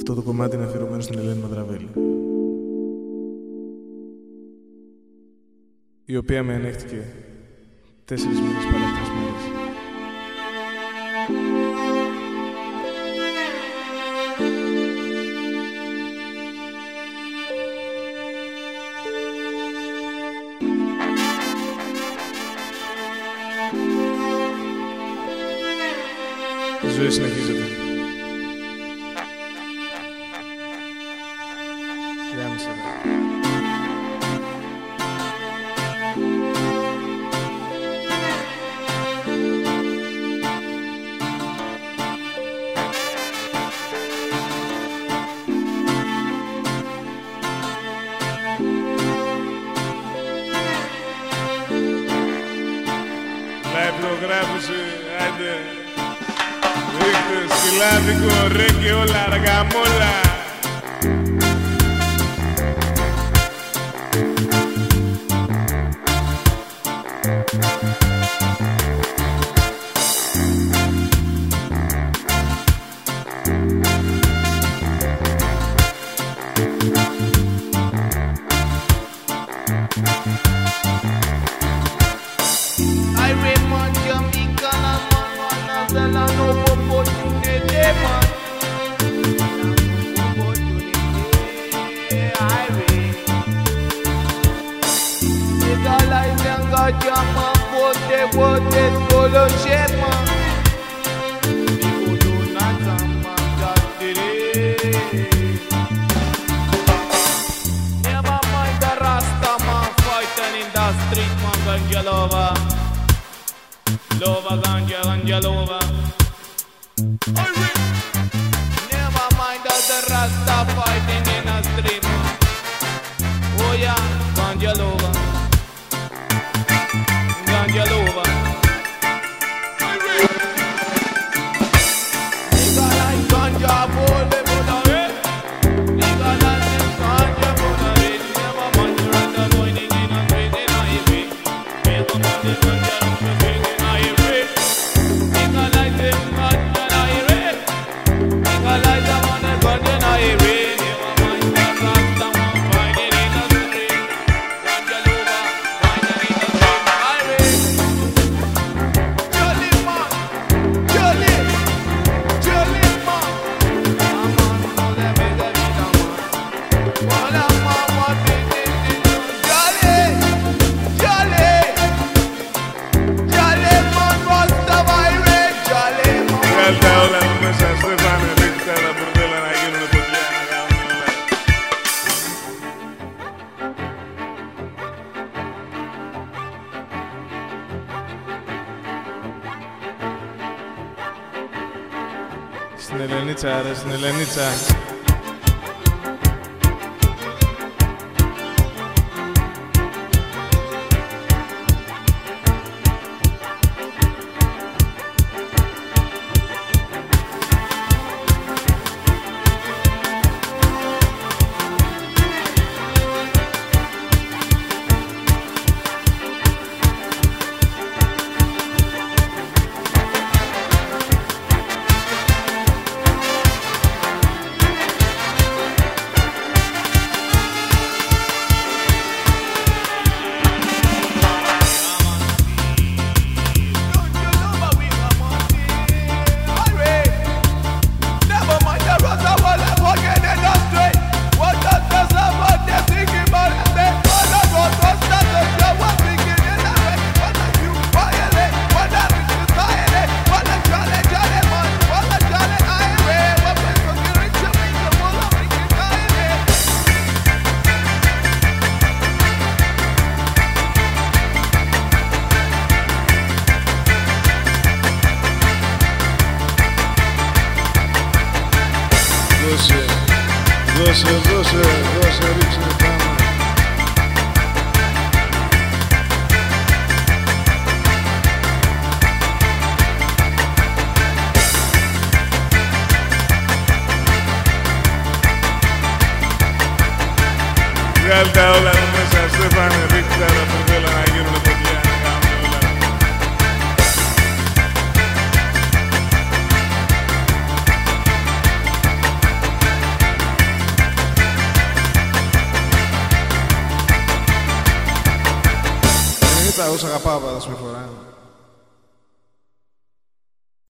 Αυτό το κομμάτι είναι αφιερωμένο στην Ελένη Μαδραβέλη. Η οποία με ανέχτηκε τέσσερις μήνες παρά τρεις μέρες. Η ζωή συνεχίζεται. υπνογράφηση, ε, άντε. Ρίχτε, σκυλάδικο, ρε και όλα, αργαμόλα. Deus te protege. Lova, ganja, ganja, lova. Never mind all the rasta fighting in a street. Στην Ελενίτσα, ρε, στην Ελενίτσα. 12, 12, 12 Richie Esa usa capapa da sua.